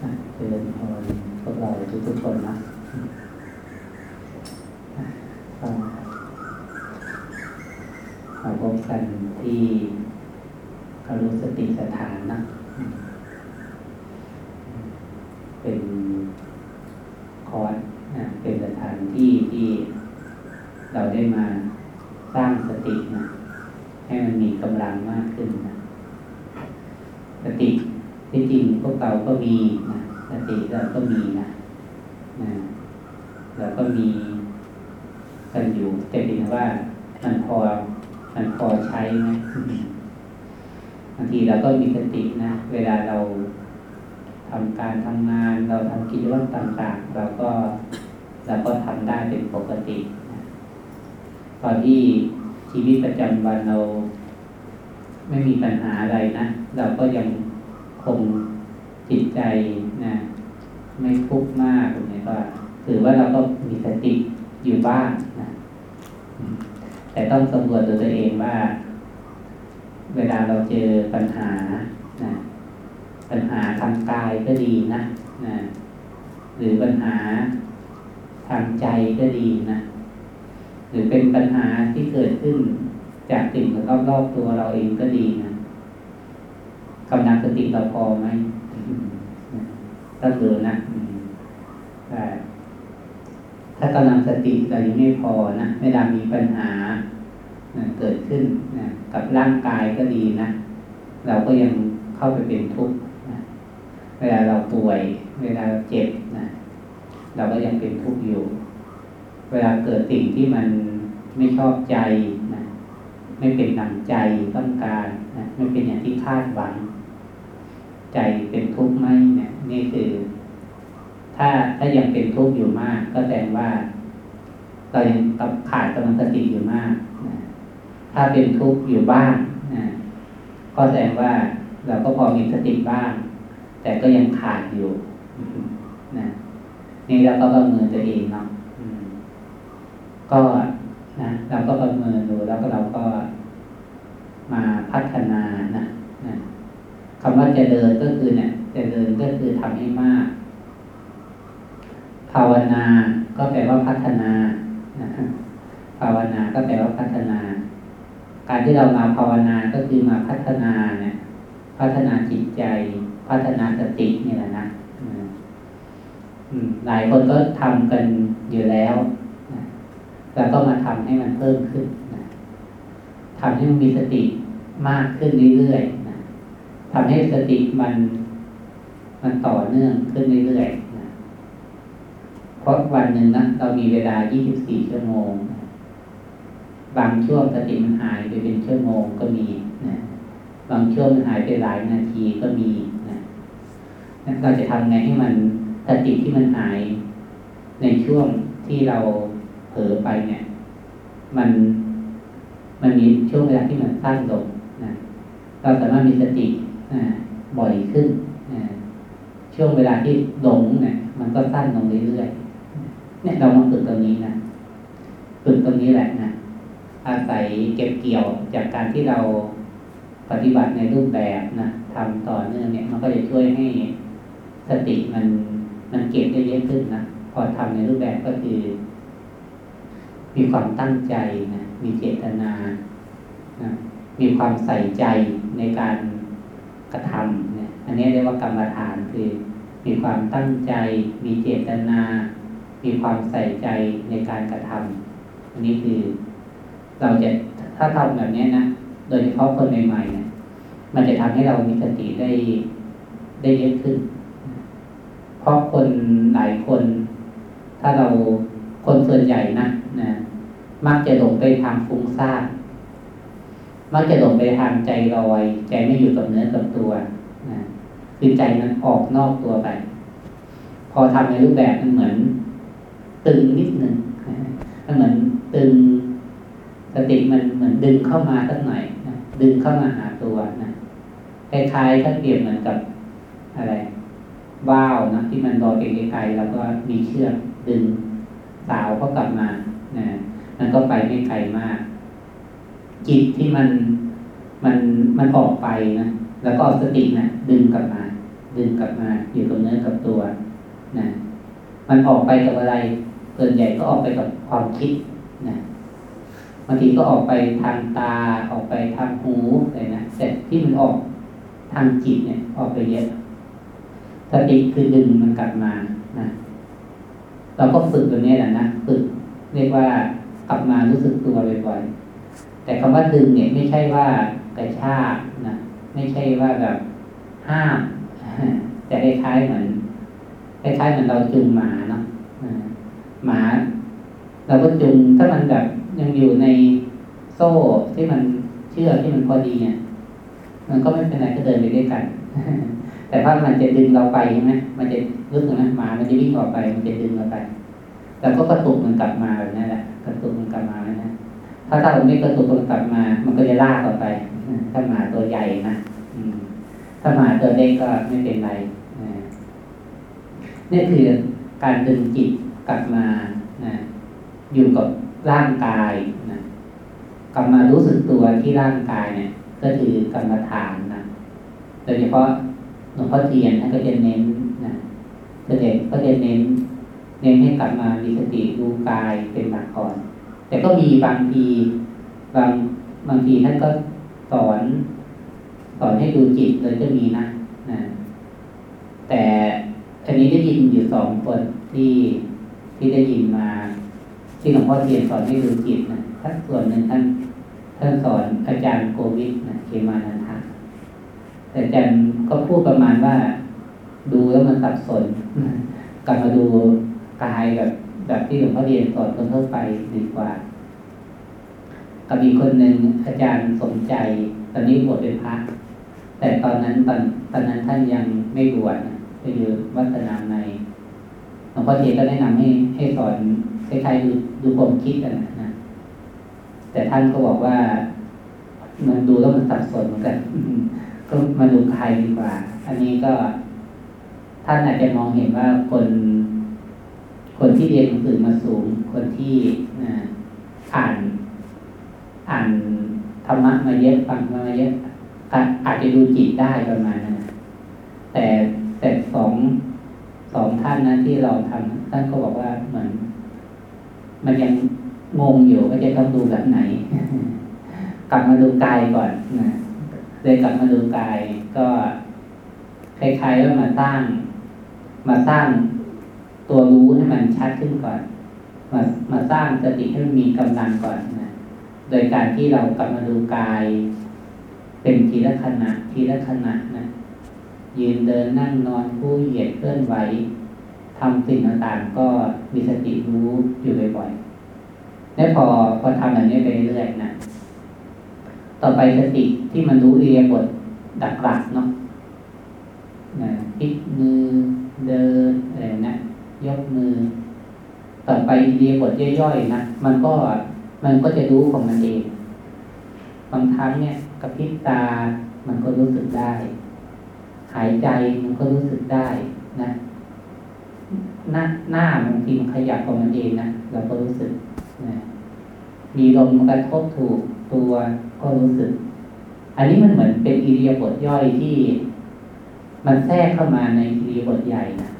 เจริญพรพวกเราทุกๆคนนะมาพบกันที่คารุสติสถานนะ เป็นคอร์สนะเป็นสถานที่ที่เราได้มาสร้างสตินะให้มันมีกำลังมากขึ้นนะสติที่จริงพวกเราก็มีนะส ติเราก็มีนะนะเราก็มีกันอยู่ แต่เพียงว่ามันพอมันพอใช้ไหมบางทีเราก็มีสตินะ เวลาเราทำการทำงาน เราทำกิจวัตรต่างๆ เราก็เราก็ทำได้เป็นปกตินะตอนที่ชีวิตประจำวันเรา ไม่มีปัญหาอะไรนะ เราก็ยังคงจิตใจนะ ไม่ทุกข์มากอย่างนี้ก็ถือว่าเราก็มีสติอยู่บ้างนะแต่ต้องสำรวจตัวเองว่า เวลาเราเจอปัญหานะปัญหาทางกายก็ดีนะนะหรือปัญหาทางใจก็ดีนะหรือเป็นปัญหาที่เกิดขึ้นจากสิ่งรอบๆตัวเราเองก็ดีนะกำลังสติเราพอไหมต้องดูนะ ถ้ากำลังสติเรายังไม่พอนะเวลามีปัญหาเกิดขึ้นนะกับร่างกายก็ดีนะ เราก็ยังเข้าไปเป็นทุกข์นะเวลาเราป่วย เวลาเราเจ็บนะเราก็ยังเป็นทุกข์อยู่ เวลาเกิดสิ่งที่มันไม่ชอบใจนะไม่เป็นหนังใจต้องการนะไม่เป็นอย่างที่คาดหวัง ใจเป็นทุกข์ไหมเนี่ยนี่คือ ถ้าถ้ายังเป็นทุกข์อยู่มาก ก็แสดงว่า เรายังขาดกำลังสติอยู่มากนะถ้าเป็นทุกข์อยู่บ้างนะก็แสดงว่าเราก็พอมีสติบ้าง แต่ก็ยังขาดอยู่นะนี่เราก็ประเมินตัวเองเนาะก็นะเราก็ประเมินดูแล้วก็เราก็มาพัฒนานะนะคำว่าเจริญก็คือเนี่ยเจริญก็คือทำให้มาก ภาวนาก็แปลว่าพัฒนาภาวนาก็แปลว่าพัฒนา การที่เรามาภาวนาก็คือมาพัฒนาเนี่ย พัฒนาจิตใจ พัฒนาสตินี่แหละนะหลายคนก็ทำกันอยู่แล้วแล้วก็มาทำให้มันเพิ่มขึ้นทำให้มันมีสติมากขึ้นเรื่อยๆทำให้สติมัน มันต่อเนื่องขึ้นเรื่อยๆ เพราะวันหนึ่งนะเรามีเวลา 24 ชั่วโมง บางช่วงสติมันหายไปเป็นชั่วโมงก็มีนะบางช่วงมันหายไปหลายนาทีก็มีนะเราจะทำไงให้มันสติที่มันหาย ในช่วงที่เราเผลอไปเนี่ย มันมันมีช่วงเวลาที่มันสั้นลงนะเราสามารถมีสติบ่อยขึ้นนะช่วงเวลาที่หลงเนี่ยมันก็สั้นลงเรื่อยๆ เนี่ยเรามาฝึกตรงนี้นะฝึกตรงนี้แหละนะอาศัยเก็บเกี่ยวจากการที่เราปฏิบัติในรูปแบบนะทำต่อเนื่องเนี่ย มันก็จะช่วยให้สติมันมันเก็บได้เยอะขึ้นนะพอทำในรูปแบบก็คือ มีความตั้งใจนะมีเจตนานะมีความใส่ใจในการกระทำเนี่ย อันนี้เรียกว่ากรรมฐานคือ มีความตั้งใจ มีเจตนา มีความใส่ใจในการกระทำอันนี้คือ เราจะถ้าทำแบบนี้นะโดยเฉพาะคนใหม่ๆเนี่ยมันจะทำให้เรามีสติได้ได้เยอะขึ้น เพราะคนหลายคน ถ้าเราคนส่วนใหญ่นะนะ มักจะหลงไปทางฟุ้งซ่านมักจะหลงไปทางใจลอย ใจไม่อยู่กับเนื้อกับตัวนะคือใจมันออกนอกตัวไป พอทำในรูปแบบมันเหมือน ตึงนิดหนึ่งมันเหมือนตึงสติมันเหมือนดึงเข้ามาสักหน่อยนะดึงเข้ามาหาตัวนะคล้ายๆถ้าเปรียบเหมือนกับอะไรว้าวนะที่มันลอยไปไกลๆแล้วก็มีเชือกดึงสาวเขากลับมานะมันก็ไปไม่ไกลมาก จิตที่มันมันมันออกไปนะแล้วก็สตินะดึงกลับมา ดึงกลับมาอยู่กับเนื้อกับตัวนะมันออกไปกับอะไร ส่วนใหญ่ก็ออกไปกับความคิดนะบางทีก็ออกไปทางตาออกไปทางหูอะไรนะแต่ที่มันออกทางจิตเนี่ย ออกไปเยอะสติคือดึงมันกลับมานะเราก็ฝึกตัวนี้แหละนะฝึกเรียกว่ากลับมารู้สึกตัวบ่อยๆแต่คำว่าดึงเนี่ยไม่ใช่ว่ากระชากนะไม่ใช่ว่าแบบห้ามแต่คล้ายๆเหมือนคล้ายๆเหมือนเราจูงหมาเนาะ หมา เราก็จูงถ้ามันแบบยังอยู่ในโซ่ที่มันเชื่อที่มันพอดีเนี่ยมันก็ไม่เป็นไรก็เดินไปด้วยกัน แต่ถ้ามันจะดึงเราไปใช่ไหมมันจะรู้สึกไหมหมา มันจะวิ่งออกไป มันจะดึงเราไปแล้วก็กระตุกมันกลับมาแบบนั้นแหละกระตุกมันกลับมานะถ้าถ้าเราไม่กระตุกมันกลับมา มันก็จะลากออกไปถ้าหมาตัวใหญ่นะถ้าหมาตัวเล็กก็ไม่เป็นไรนี่คือการดึงจิต กลับมานะอยู่กับร่างกายนะกลับมารู้สึกตัวที่ร่างกายเนี่ย ก็คือกรรมฐานนะโดยเฉพาะหลวงพ่อเทียนท่านก็จะเน้นนะเสด็จก็จะเน้น เน้นให้กลับมามีสติดูกายเป็นหลักก่อน แต่ก็มีบางทีบางบางทีท่านก็สอนสอนให้ดูจิตเลยจะมีนะนะแต่อันนี้ได้ยินอยู่สองคนที่ ที่ได้ยินมา ที่หลวงพ่อเทียนสอนให้ดูจิตนะท่านส่วนหนึ่งท่านท่านสอนอาจารย์โกวิทนะเคมานันทะแต่อาจารย์ก็พูดประมาณว่า ดูแล้วมันสับสนกลับมาดูกายแบบแบบที่หลวงพ่อเรียนสอนคนทั่วไปดีกว่า กับอีกคนหนึ่งอาจารย์สนใจ ตอนนี้บวชเป็นพระแต่ตอนนั้นตอนตอนนั้นท่านยังไม่บวชคือวัฒนาใน หลวงพ่อเทียนก็แนะนำให้ให้สอนคล้ายๆดูดูความคิดกันนะแต่ท่านก็บอกว่า มันดูแล้วมันสับสนเหมือนกันก็มาดูกายดีกว่า อันนี้ก็ท่านอาจจะมองเห็นว่าคน คนที่เรียนหนังสือมาสูง คนที่อ่านอ่านธรรมะมาเยอะฟังมาเยอะอาจจะดูจิตได้ประมาณนั้นแต่แต่สอง สองท่านนั้นที่เราทำท่านก็บอกว่าเหมือนมันยังงงอยู่ว่าจะต้องดูแบบไหน กลับมาดูกายก่อนนะเลยกลับมาดูกายก็คล้ายๆว่ามาสร้าง มาสร้างตัวรู้ให้มันชัดขึ้นก่อน มามาสร้างสติให้มันมีกำลังก่อนนะโดยการที่เรากลับมาดูกาย เป็นทีละขณะทีละขณะนะ ยืนเดินนั่งนอนผู้เหยียดเคลื่อนไหวทำสิ่งต่างๆ ก็มีสติรู้อยู่บ่อยๆและพอพอทำแบบนี้ไปเรื่อยๆนะต่อไปสติที่มันรู้เรียบทดักหลักเนาะนะพลิกมือเดินอะไรนะยกมือ ต่อไปเรียบทย่อยๆนะมันก็มันก็จะรู้ของมันเองบางครั้งเนี่ยกระพริบตามันก็รู้สึกได้ หายใจมันก็รู้สึกได้นะ หน้าหน้าบางทีมันขยับของมันเองนะเราก็รู้สึกนะมีลมกระทบถูกตัวก็รู้สึก อันนี้มันเหมือนเป็นอิริยาบถย่อยที่ มันแทรกเข้ามาในอิริยาบถใหญ่นะ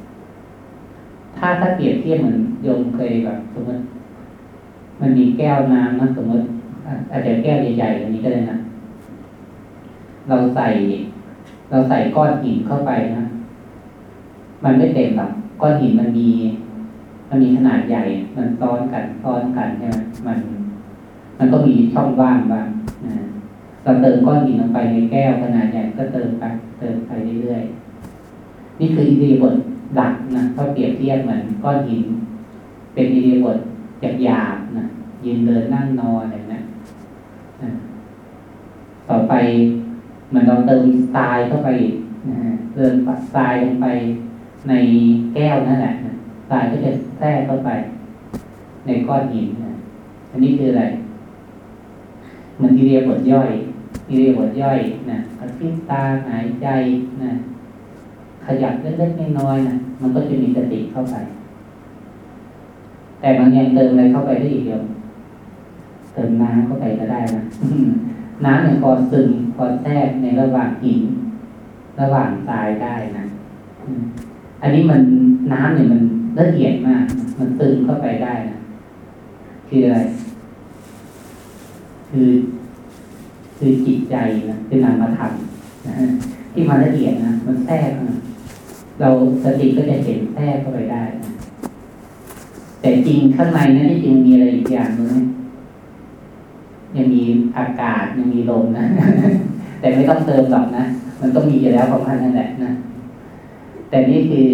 ถ้าถ้าเปรียบเทียบเหมือนโยมเคยแบบสมมติ มันมีแก้วน้ำนะสมมติอาจจะแก้วใหญ่ๆอันนี้ก็ได้นะเราใส่ เราใส่ก้อนหินเข้าไปนะ มันไม่เต็มหรอกก้อนหินมันมี มันมีขนาดใหญ่ มันซ้อนกันซ้อนกันใช่ไหมมัน มันก็มีช่องว่างบ้างนะเราเติมก้อนหินลงไปในแก้วขนาดใหญ่ก็เติมไปเติมไปเรื่อยๆนี่คืออิริยาบถดักนะถ้าเปรียบเทียบเหมือนก้อนหิน เป็นอิริยาบถหยาบๆนะยืนเดินนั่งนอนอะไรนะต่อไป มือนเราเติมทรายเข้าไปนะฮะเติมทรายลงไปในแก้วนั่นแหละทรายก็จะแทรกเข้าไป ในก้อนหินนะอันนี้คืออะไร มันอิเรียบทย่อยอิเรียบทย่อยนะกระพริบตาหายใจนะขยับเล็กๆน้อยๆนะมันก็จะมีสติเข้าไป แต่บางอย่างเติมอะไรเข้าไปได้อีกเดียวเติมน้ำเข้าไปก็ได้นะน้ำเนี่ยพอซึม อแทรกในระหว่างหิน ระหว่างทรายได้นะอันนี้มันน้ำเนี่ยมันละเอียดมาก มันซึมเข้าไปได้นะคืออะไรคือ คือจิตใจนะคือนามธรรมนะที่มาละเอียดนะมันแทรกนะเราสติก็จะเห็นแทรกเข้าไปได้นะแต่จริงข้างในนั้นที่จริงมีอะไรอีกอย่างนึงยังมีอากาศยังมีลมนะ แต่ไม่ต้องเติมหรอกนะ มันต้องมีอยู่แล้วของท่านนั่นแหละนะ แต่นี่คือ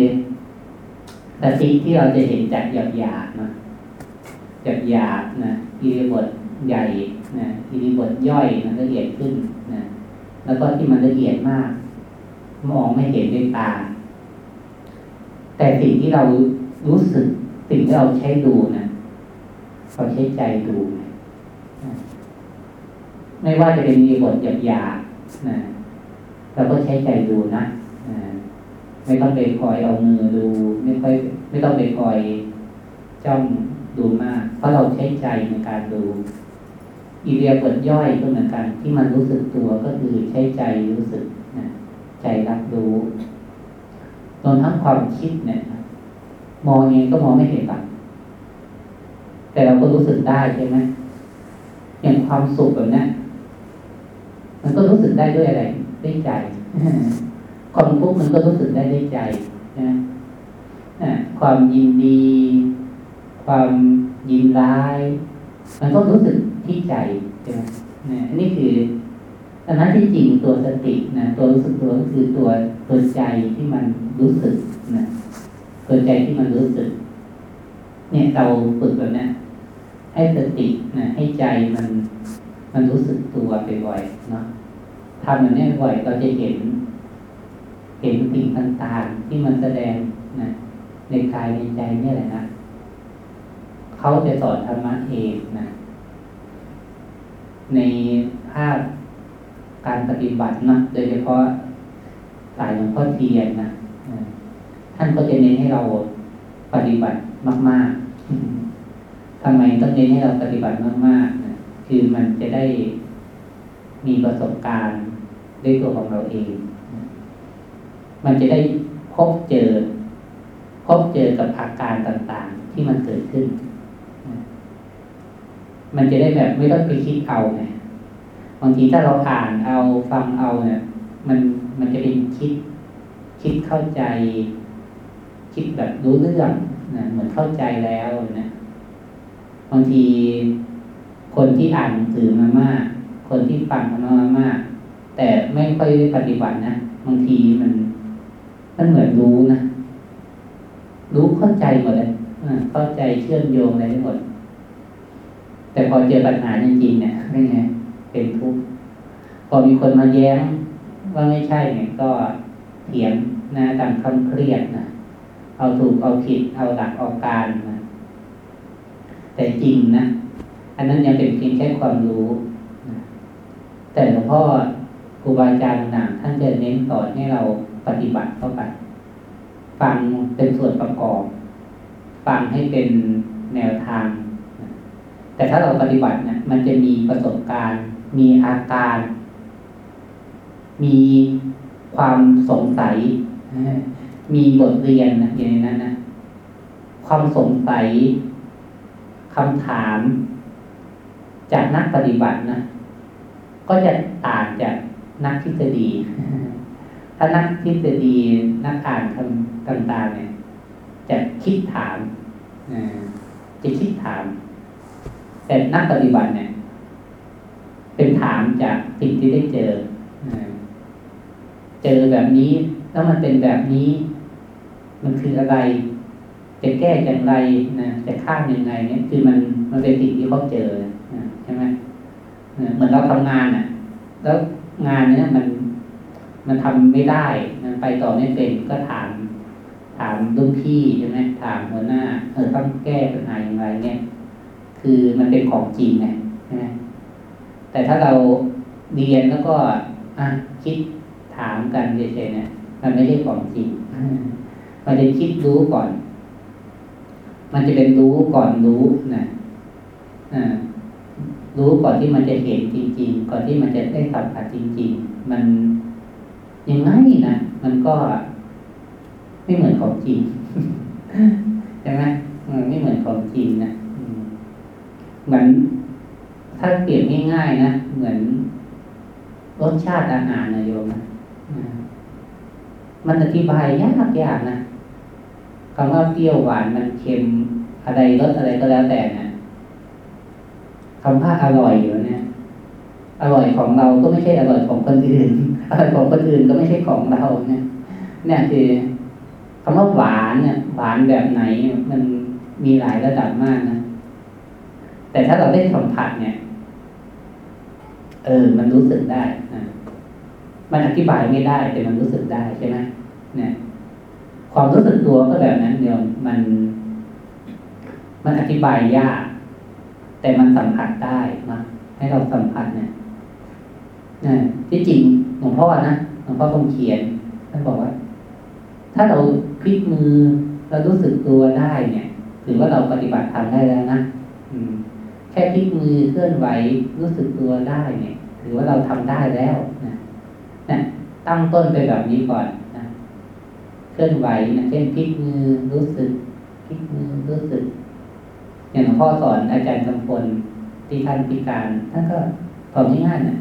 สติที่เราจะเห็นจากหยาบหยาบนะหยาบหยาบนะอิริบทใหญ่นะอิริบทย่อยมันละเอียดขึ้นนะแล้วก็ที่มันละเอียดมาก มองไม่เห็นด้วยตา แต่สิ่งที่เรารู้สึกสิ่งที่เราใช้ดูนะเราใช้ใจดู ไม่ว่าจะเป็นมีบทหยาบหยาบ นะเราก็ใช้ใจดูนะไม่ต้องไปคอยเอามือดู ไม่ค่อยไม่ต้องไปคอยจ้องดูมาก เพราะเราใช้ใจในการดู อีเรียบทย่อยก็เหมือนกัน ที่มันรู้สึกตัวก็คือใช้ใจรู้สึกนะใจรับรู้ตอนทั้งความคิดเนี่ยมองเองก็มองไม่เห็นหรอกแต่เราก็รู้สึกได้ใช่ไหมอย่างความสุขแบบนี้ มันก็รู้สึกได้ด้วยอะไรด้วยใจความทุกข์มันก็รู้สึกได้ด้วยใจนะความยินดี ความยินร้าย มันก็รู้สึกที่ใจใช่ไหมนะอันนี้คืออันนั้นที่จริงตัวสตินะตัวรู้สึกตัวก็คือตัวตัวใจที่มันรู้สึกนะตัวใจที่มันรู้สึก เนี่ยเราฝึกแบบนี้ให้สตินะให้ใจมันมันรู้สึกตัวไปบ่อยเนาะ ทำแบบนี้บ่อยเราจะเห็น เห็นสิ่งต่างๆ ที่มันแสดงนะในกายในใจนี่แหละนะเขาจะสอนธรรมะเองนะในภาพการปฏิบัตินะโดยเฉพาะสายหลวงพ่อเทียนนะท่านก็จะเน้นให้เราปฏิบัติมาก ๆทำไมต้องเน้นให้เราปฏิบัติมากๆนะคือมันจะได้ มีประสบการณ์ด้วยตัวของเราเอง มันจะได้พบเจอ พบเจอกับอาการต่างๆ ที่มันเกิดขึ้น มันจะได้แบบไม่ต้องไปคิดเอาไงบางทีถ้าเราอ่านเอาฟังเอาเนี่ย มันมันจะเป็นคิด คิดเข้าใจ คิดแบบรู้เรื่องนะเหมือนเข้าใจแล้วนะบางทีคนที่อ่านหนังสือมามาก คนที่ฟังมามาก แต่ไม่ค่อยปฏิบัตินะบางทีมันมันเหมือนรู้นะรู้เข้าใจหมดเลยเข้าใจเชื่อมโยงอะไรทั้งหมด แต่พอเจอปัญหาจริงๆเนี่ยไม่ไงเป็นทุกข์พอมีคนมาแย้งว่าไม่ใช่เนี่ยก็เถียงนะตามคำเครียดนะเอาถูกเอาผิดเอาหลักเอาการนะแต่จริงนะ อันนั้นยังเป็นเพียงแค่ความรู้ แต่หลวงพ่อครูบาอาจารย์หนังท่านจะเน้นสอนให้เราปฏิบัติเข้าไป ฟังเป็นส่วนประกอบ ฟังให้เป็นแนวทาง แต่ถ้าเราปฏิบัติเนี่ยมันจะมีประสบการณ์ มีอาการ มีความสงสัย มีบทเรียนนะอย่างนั้นนะความสงสัยคำถาม จากนักปฏิบัตินะ ก็จะต่างจากนักทฤษฎี ถ้านักทฤษฎีนักอ่านคำต่างๆเนี่ย จะคิดถามจะคิดถาม แต่นักปฏิบัติเนี่ย เป็นถามจากสิ่งที่ได้เจอเจอแบบนี้ แล้วมันเป็นแบบนี้ มันคืออะไร จะแก้อย่างไรนะจะข้ามยังไงเนี่ยคือมันมันเป็นสิ่งที่เขาเจอ เหมือนเราทำงานอะ แล้วงานเนี้ยมันมันทำไม่ได้มันไปต่อไม่เป็นก็ถาม ถามรุ่นพี่ใช่ไหมถามหัวหน้า เออต้องแก้ปัญหาอย่างไรเนี่ยคือมันเป็นของจริงไงใช่ไหมแต่ถ้าเราเรียนแล้วก็อะคิดถามกันเฉยๆเนี่ยมันไม่ใช่ของจริงมันจะคิดรู้ก่อน มันจะเป็นรู้ก่อนรู้นะอ่า รู้ก่อนที่มันจะเห็นจริง ๆ ก่อนที่มันจะได้สัมผัสจริง ๆ มันยังไงนะมันก็ไม่เหมือนของจริงใช่ไหมไม่เหมือนของจริงนะเหมือนถ้าเปรียบง่ายๆนะเหมือนรสชาติอาหารนะโยมนะมันอธิบายยากยากนะคำว่าเปรี้ยวหวานมันเค็มอะไรรสอะไรก็แล้วแต่นะ คำว่าอร่อยอยู่เนี่ย อร่อยของเราก็ไม่ใช่อร่อยของคนอื่น อร่อยของคนอื่นก็ไม่ใช่ของเราเนี่ย เนี่ยคือคำว่าหวานเนี่ยหวานแบบไหนมันมีหลายระดับมากนะแต่ถ้าเราได้สัมผัสเนี่ย เออ มันรู้สึกได้นะมันอธิบายไม่ได้ แต่มันรู้สึกได้ใช่ไหมเนี่ย ความรู้สึกตัวก็แบบนั้นเดียวมัน มันอธิบายยาก แต่มันสัมผัสได้นะให้เราสัมผัสเนี่ยนะที่จริงหลวงพ่อนะหลวงพ่อคงเขียนท่านบอกว่า ถ้าเราพลิกมือเรารู้สึกตัวได้เนี่ยถือว่าเราปฏิบัติทำได้แล้วนะอืม แค่พลิกมือเคลื่อนไหวรู้สึกตัวได้เนี่ย ถือว่าเราทำได้แล้วนะนะตั้งต้นไปแบบนี้ก่อนนะเคลื่อนไหวนะเช่นพลิกมือรู้สึกพลิกมือรู้สึก อย่างหลวงพ่อสอนอาจารย์กำพลที่ท่านพิการท่านก็สอนง่ายๆนะ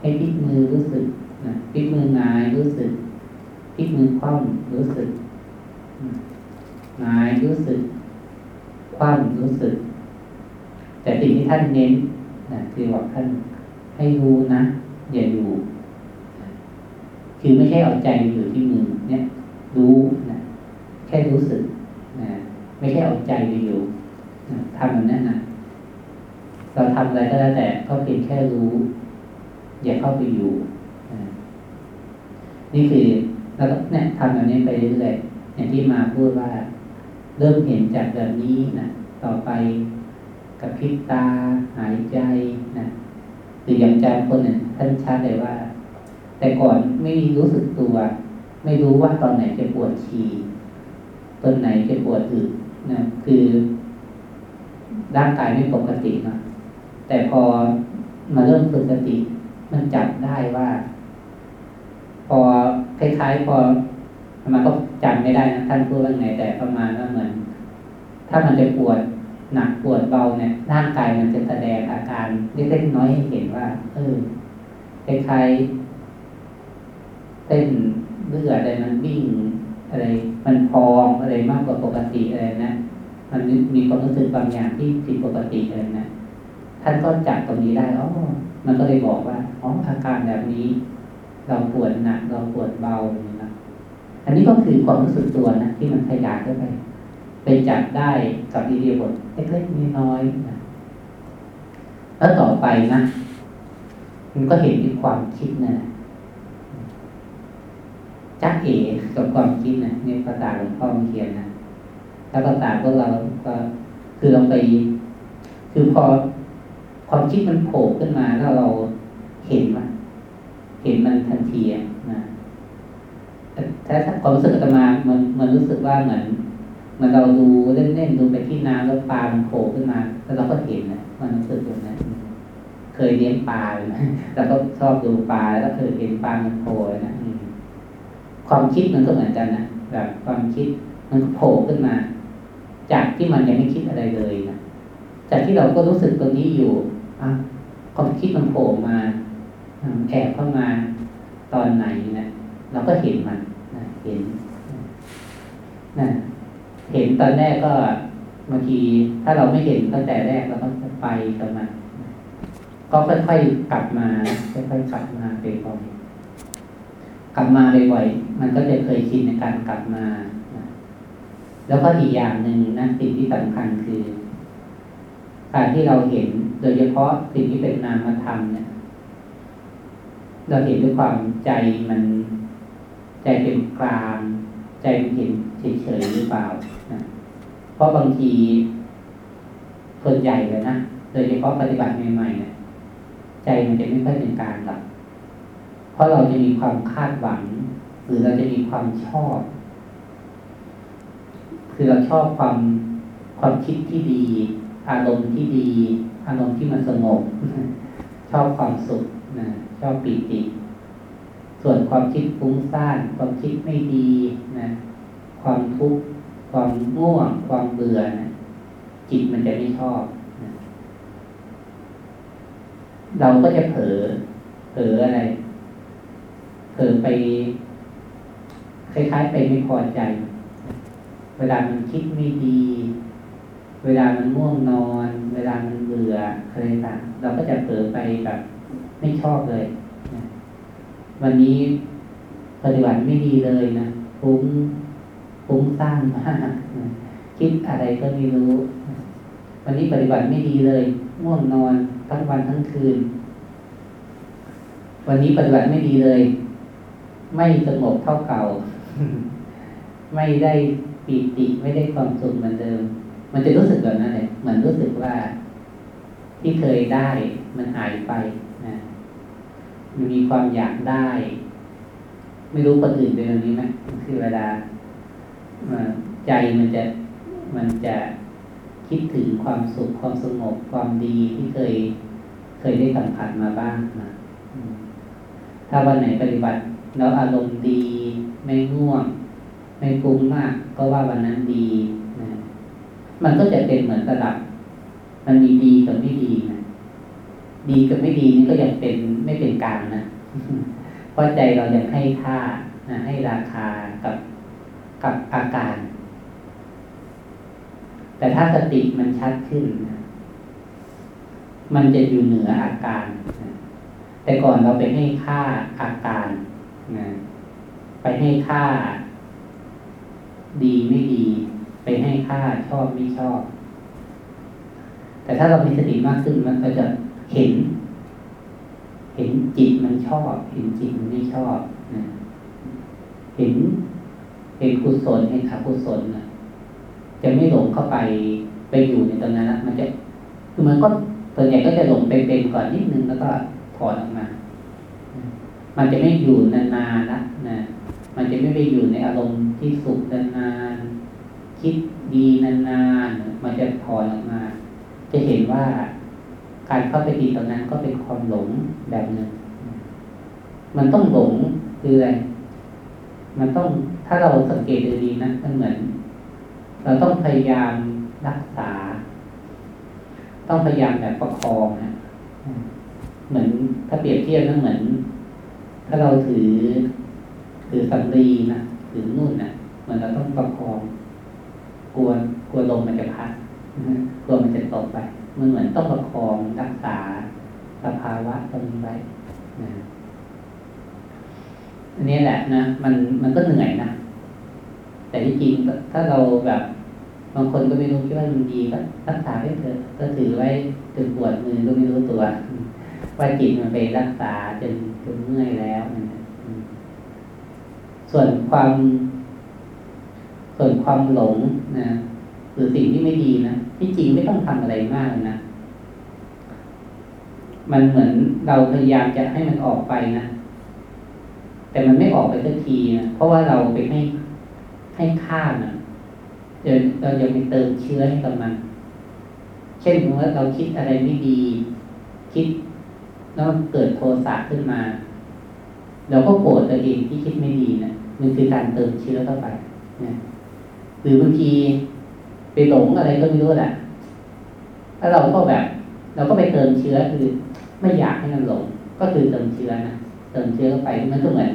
ให้พลิกมือรู้สึกนะพลิกมืองายรู้สึกพลิกมือคว่ำรู้สึกงายรู้สึก คว่ำรู้สึก แต่สิ่งที่ท่านเน้นนะคือว่าท่านให้รู้นะ อย่าอยู่ คือไม่ใช่เอาใจอยู่ที่มือเนี่ย รู้นะแค่รู้สึกนะไม่ใช่เอาใจไปอยู่ ทำแบบนั้นนะเราทำอะไรก็แล้วแต่ก็เพียงแค่รู้ อย่าเข้าไปอยู่ นี่คือเราก็เนี่ยทำแบบนี้ไปเรื่อยๆอย่างที่มาพูดว่า เริ่มเห็นจากแบบนี้นะต่อไปกับพริบตา หายใจนะหรืออย่างอาจารย์คนหนึ่งท่านชัดเลยว่า แต่ก่อนไม่รู้สึกตัว ไม่รู้ว่าตอนไหนจะปวดฉี่ตอนไหนจะปวดอึนะคือ ร่างกายไม่ปกตินะแต่พอมาเริ่มฝึกสติ มันจับได้ว่า พอคล้ายๆ พอมันก็จำไม่ได้นะท่านพูดว่าไงแต่ประมาณว่าเหมือน ถ้ามันจะปวดหนักปวดเบาเนี่ยร่างกายมันจะแสดงอาการเล็กๆน้อยให้เห็นว่า เออคล้ายๆเต้นเลือดอะไรมันวิ่งอะไร มันพองอะไรมากกว่าปกติอะไรนะ มันมีความรู้สึกบางอย่างที่ผิดปกติอะไรนะท่านก็จับตรงนี้ได้อ๋อมันก็เลยบอกว่าอ๋ออาการแบบนี้ เราปวดหนักเราปวดเบาอย่างนี้นะอันนี้ก็คือความรู้สึกตัวนะที่มันขยายเข้าไปไปจับได้กับอิเดียบทเล็กๆน้อยๆนะแล้วต่อไปนะมันก็เห็นที่ความคิดนะจักเอ๋กับความคิดนะในภาษาหลวงพ่อเขียนนะ ถ้าภาษาพวกเราก็คือเราไป คือพอความคิดมันโผล่ขึ้นมาแล้วเราเห็นมันเห็นมันทันทีนะถ้าความรู้สึกตมามันมันรู้สึกว่าเหมือนมันเราดูเล่นๆดูไปที่น้ำแล้วปลามันโผล่ขึ้นมา แล้วเราก็เห็นนะมันรู้สึกแบบนั้นเคยเลี้ยงปลาเลยนะแล้วก็ชอบดูปลาแล้วก็เคยเห็นปลามันโผล่นะความคิดมันก็เหมือนกันนะแบบความคิดมันโผล่ขึ้นมา จากที่มันยังไม่คิดอะไรเลยนะจากที่เราก็รู้สึกตรงนี้อยู่อะความคิดมันโผล่มาแอบเข้ามาตอนไหนนะเราก็เห็นมันนะเห็นนะเห็นตอนแรกก็บางทีถ้าเราไม่เห็นตั้งแต่แรกเราก็จะไปกับมันก็ค่อยๆกลับมาค่อยๆกลับมาไปก่อนกลับมาบ่อยๆมันก็จะเคยชินในการกลับมา แล้วก็อีกอย่างหนึ่งนะสิ่งที่สำคัญคือการที่เราเห็นโดยเฉพาะสิ่งที่เป็นนามธรรมเนี่ย เราเห็นด้วยความใจมัน ใจเป็นกลาง ใจมันเห็นเฉยๆหรือเปล่านะเพราะบางทีส่วนใหญ่เลยนะโดยเฉพาะปฏิบัติใหม่ๆเนี่ยใจมันจะไม่ค่อยเป็นกลางหรอกเพราะเราจะมีความคาดหวัง หรือเราจะมีความชอบ คือเราชอบความความคิดที่ดี อารมณ์ที่ดี อารมณ์ที่มันสงบ ชอบความสุขนะชอบปีติ ส่วนความคิดฟุ้งซ่าน ความคิดไม่ดีนะความทุกข์ความง่วง ความเบื่อนะจิตมันจะไม่ชอบนะเราก็จะเผลอเผลออะไรเผลอไปคล้ายๆไปไม่พอใจ วลามันคิดไม่ดี เวลามันง่วงนอน เวลามันเบื่ออะไรต่างเราก็จะเผลอไปแบบไม่ชอบเลยนะวันนี้ปฏิบัติไม่ดีเลยนะฟุ้งฟุ้งซ่านมากนะคิดอะไรก็ไม่รู้ วันนี้ปฏิบัติไม่ดีเลยง่วงนอนทั้งวันทั้งคืน วันนี้ปฏิบัติไม่ดีเลย ไม่สงบเท่าเก่า ไม่ได้ ปีติไม่ได้ความสุขเหมือนเดิม มันจะรู้สึกแบบนั้นเลยเหมือนรู้สึกว่าที่เคยได้มันหายไปนะมันมีความอยากได้ ไม่รู้คนอื่นเป็นแบบนี้ไหมคือเวลาใจมันจะมันจะคิดถึงความสุขความสงบความดีที่เคยเคยได้สัมผัสมาบ้างนะถ้าวันไหนปฏิบัติ แล้วอารมณ์ดีไม่ง่วง ไม่ฟุ้งมาก ก็ว่าวันนั้นดีนะมันก็จะเป็นเหมือนระดับ มันมีดีกับไม่ดีนะดีกับไม่ดีนี่ก็ยังเป็นไม่เป็นกลางนะเพราะใจเรายังให้ค่านะให้ราคากับกับอาการ แต่ถ้าสติมันชัดขึ้นนะมันจะอยู่เหนืออาการนะแต่ก่อนเราไปให้ค่าอาการนะไปให้ค่า ดีไม่ดี ไปให้ค่าชอบไม่ชอบ แต่ถ้าเรามีสติมากขึ้นมันก็จะเห็น เห็นจิตมันชอบ เห็นจิตมันไม่ชอบนะเห็นเห็นกุศลเห็นอกุศลนะจะไม่หลงเข้าไปไปอยู่ในตรงนั้นละมันจะคือมันก็ส่วนใหญ่ก็จะหลงไปเป็นก่อนนิดนึงแล้วก็ถอนออกมา มันจะไม่อยู่นานๆนะนะ มันจะไม่ไปอยู่ในอารมณ์ที่สุขนานๆคิดดีนานๆมันจะถอนออกมา จะเห็นว่าการเข้าไปติดตรงนั้นก็เป็นความหลงแบบหนึ่งมันต้องหลงคืออะไรมันต้องถ้าเราสังเกตดูดีนะมันเหมือน เราต้องพยายามรักษา ต้องพยายามแบบประคองนะเหมือนถ้าเปรียบเทียบนั่นเหมือน ถ้าเราถือ ถือสำลีนะถือนุ่นนะเหมือนเราต้องประคองกลัวกลัวลมมันจะพัดกลัวมันจะตกไป มันเหมือนต้องประคองรักษาสภาวะตรงนี้ไว้นะอันนี้แหละนะมันมันก็เหนื่อยนะแต่ที่จริงถ้าเราแบบบางคนก็ไม่รู้คิดว่ามันดีก็รักษาไว้เถอะก็ถือไว้จนปวดมือก็ไม่รู้ตัวว่าจิตมันไปรักษาจนจนเมื่อยแล้วนะ ส่วนความ ส่วนความหลงนะหรือสิ่งที่ไม่ดีนะที่จริงไม่ต้องทำอะไรมากนะมันเหมือนเราพยายามจะให้มันออกไปนะแต่มันไม่ออกไปสักทีนะเพราะว่าเราไปให้ให้ค่านะเดี๋ยวเราจะไปเติมเชื้อให้กับมัน เช่นว่าเราคิดอะไรไม่ดี คิดแล้วเกิดโทสะขึ้นมา เราก็โกรธตัวเองที่คิดไม่ดีนะ มันคือการเติมเชื้อเข้าไปนะหรือบางทีไปหลงอะไรก็ไม่รู้แหละถ้าเราก็แบบ เราก็ไปเติมเชื้อคือไม่อยากให้มันหลง ก็คือเติมเชื้อนะเติมเชื้อเข้าไปมันก็เหมือน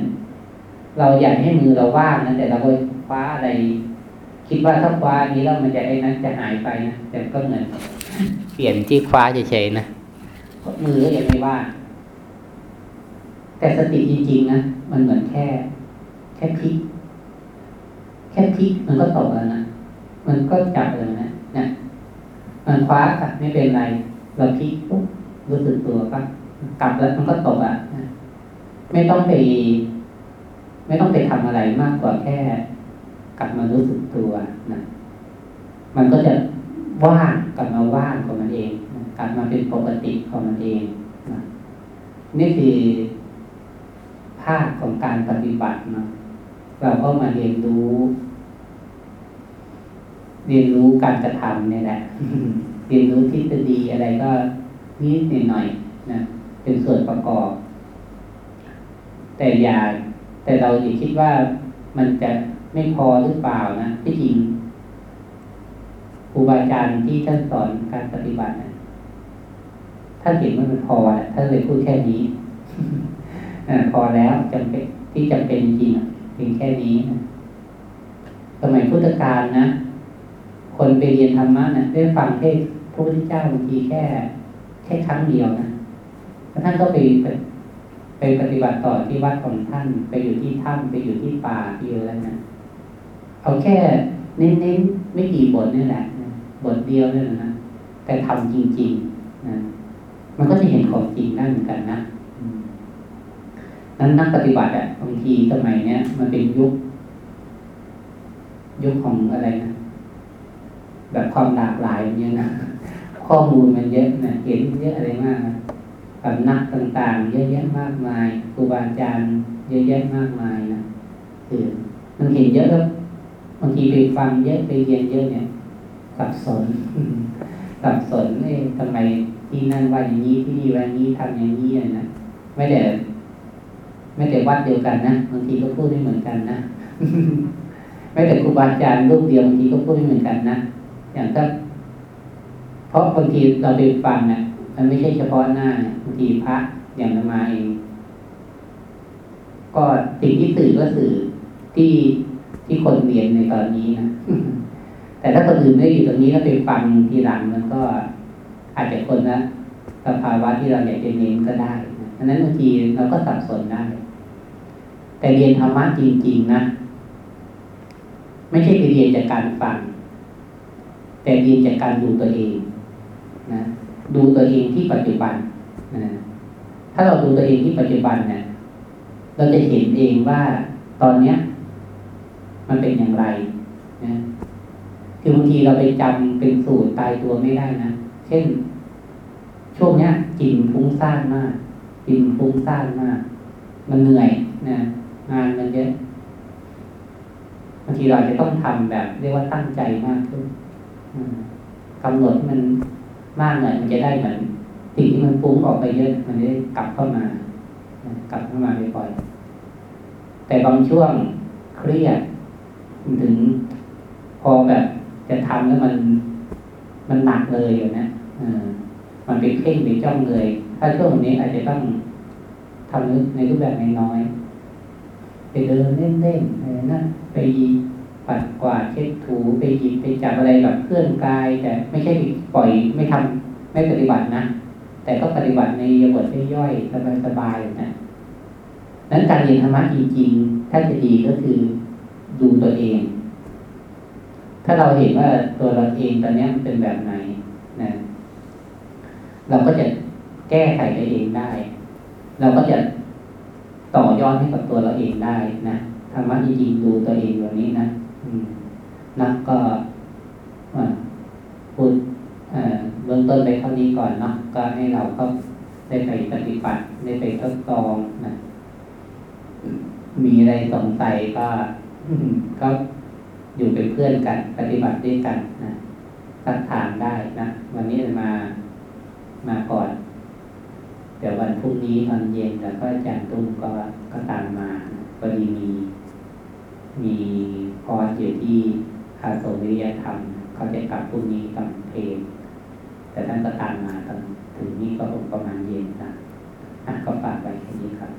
เราอยากให้มือเราว่างนะแต่เราไปคว้าอะไร คิดว่าถ้าคว้านี้แล้วมันจะไอ้นั้นจะหายไปนะแต่ก็เหมือนเปลี่ยนที่คว้าเฉยๆนะมือก็ยังไม่ว่างแต่สติจริงๆนะมันเหมือนแค่ แค่พลิก แค่พลิกมันก็ตกแล้วนะมันก็จับเลยนะเนี่ยมันคว้ากับไม่เป็นไร เราพลิกปุ๊บรู้สึกตัวก็กลับแล้วมันก็ตกอะไม่ต้องไป ไม่ต้องไปทำอะไรมากกว่าแค่ กลับมารู้สึกตัวนะมันก็จะว่างกลับมาว่างของมันเองกลับมาเป็นปกติของมันเองนะนี่คือภาคของการปฏิบัติเนาะ เราก็มาเรียนรู้ เรียนรู้การกระทำเนี่ยแหละเรียนรู้ทฤษฎีอะไรก็นิดหน่อยนะเป็นส่วนประกอบ แต่อย่าแต่เราอย่าคิดว่ามันจะไม่พอหรือเปล่านะที่จริงครูบาอาจารย์ที่ท่านสอนการปฏิบัตินะท่านเห็นว่ามันพอนะท่านเลยพูดแค่นี้พอแล้วจำเป็นที่จำเป็นจริง เพียงแค่นี้นะสมัยพุทธกาลนะ คนไปเรียนธรรมะนะได้ฟังเทศพระพุทธเจ้าบางทีแค่ แค่ครั้งเดียวนะแล้วท่านก็ไปไปปฏิบัติต่อที่วัดของท่าน ไปอยู่ที่ถ้ำไปอยู่ที่ป่าที่อะไรนะเอาแค่เน้นๆไม่กี่บทนี่แหละบทเดียวนี่แหละนะแต่ทำจริงๆนะมันก็จะเห็นของจริงได้เหมือนกันนะ นั้นนักปฏิบัติอะบางทีสมัยเนี้ยมันเป็นยุค ยุคของอะไรนะแบบความหลากหลายอย่างเงี้ยนะข้อมูลมันเยอะนะเห็นเยอะอะไรมากนะสำนักต่างๆ เยอะแยะมากมายครูบาอาจารย์เยอะแยะมากมายนะคือมันเห็นเยอะแล้วบางทีไปฟังเยอะไปเรียนเยอะเนี่ยสับสนสับสนเอ๊ะทำไมที่นั่นว่าอย่างนี้ที่นี่ว่าอย่างนี้ทำอย่างนี้นะไม่แต่ ไม่แต่วัดเดียวกันนะบางทีก็พูดไม่เหมือนกันนะไม่แต่ครูบาอาจารย์รูปเดียวบางทีก็พูดไม่เหมือนกันนะอย่างถ้าเพราะบางทีเราไปฟังเนี่ยมันไม่ใช่เฉพาะหน้าบางทีพระอย่างนมาเองก็สิ่งที่สื่อก็สื่อที่ที่คนเรียนในตอนนี้นะแต่ถ้าคนอื่นไม่อยู่ตรงนี้แล้วไปฟังทีหลังมันก็อาจจะคนละสภาวะที่เราอยากจะเน้นก็ได้นะดังนั้นบางทีเราก็สับสนได้ แต่เรียนธรรมะจริง ๆ นะ ไม่ใช่ไปเรียนจากการฟัง แต่เรียนจากการดูตัวเองนะดูตัวเองที่ปัจจุบันนะถ้าเราดูตัวเองที่ปัจจุบันเนี่ยเราจะเห็นเองว่าตอนเนี้ย มันเป็นอย่างไรนะคือบางทีเราไปจำเป็นสูตรตายตัวไม่ได้นะ เช่น ช่วงเนี้ยกินฟุ้งซ่านมากกินฟุ้งซ่านมาก มันเหนื่อยนะ งานมันเยอะบางทีเราจะต้องทำแบบเรียกว่าตั้งใจมากขึ้นกำหนดมันมากหน่อยมันจะได้เหมือนสิ่งที่มันฟุ้งออกไปเยอะ มันจะได้กลับเข้ามากลับเข้ามาบ่อยๆแต่บางช่วงเครียดถึงพอแบบจะทำแล้วมันมันหนักเลยอยู่นะมันไปเพ่งไปจ้องเลย ถ้าช่วงนี้อาจจะต้องทำในรูปแบบน้อยๆ ไปเดินเล่นๆนะไปปัดกวาดเช็ดถูไปหยิบไปจับอะไรแบบเคลื่อนกาย แต่ไม่ใช่ปล่อยไม่ทำไม่ปฏิบัตินะ แต่ก็ปฏิบัติในยบทย่อยๆสบายๆนะนั้นการเรียนธรรมะจริงๆ ถ้าจะดีก็คือดูตัวเอง ถ้าเราเห็นว่าตัวเราเองตอนนี้มันเป็นแบบไหนนะเราก็จะแก้ไขตัวเองได้ เราก็จะ ต่อยอดให้กับตัวเราเองได้นะธรรมะจริงๆดูตัวเองแบบนี้นะนักก็พูดเบื้องต้นไปเท่านี้ก่อนเนาะก็ให้เราก็ได้ไปปฏิบัติได้ไปทดลองนะมีอะไรสงสัยก็ก็อยู่เป็นเพื่อนกัน ปฏิบัติด้วยกันนะสักถามได้นะ วันนี้มามาก่อน เดี๋ยววันพรุ่งนี้ตอนเย็นแล้วก็อาจารย์ตุ้มก็ก็ตามมาพอดีมีมีคออยู่ที่คาโซวิริยธรรม เขาจะกลับพรุ่งนี้ตอนเพลงแต่ท่านก็ตามมาตอนถึงนี้ก็ประมาณเย็นนะก็ฝากไปแค่นี้ครับ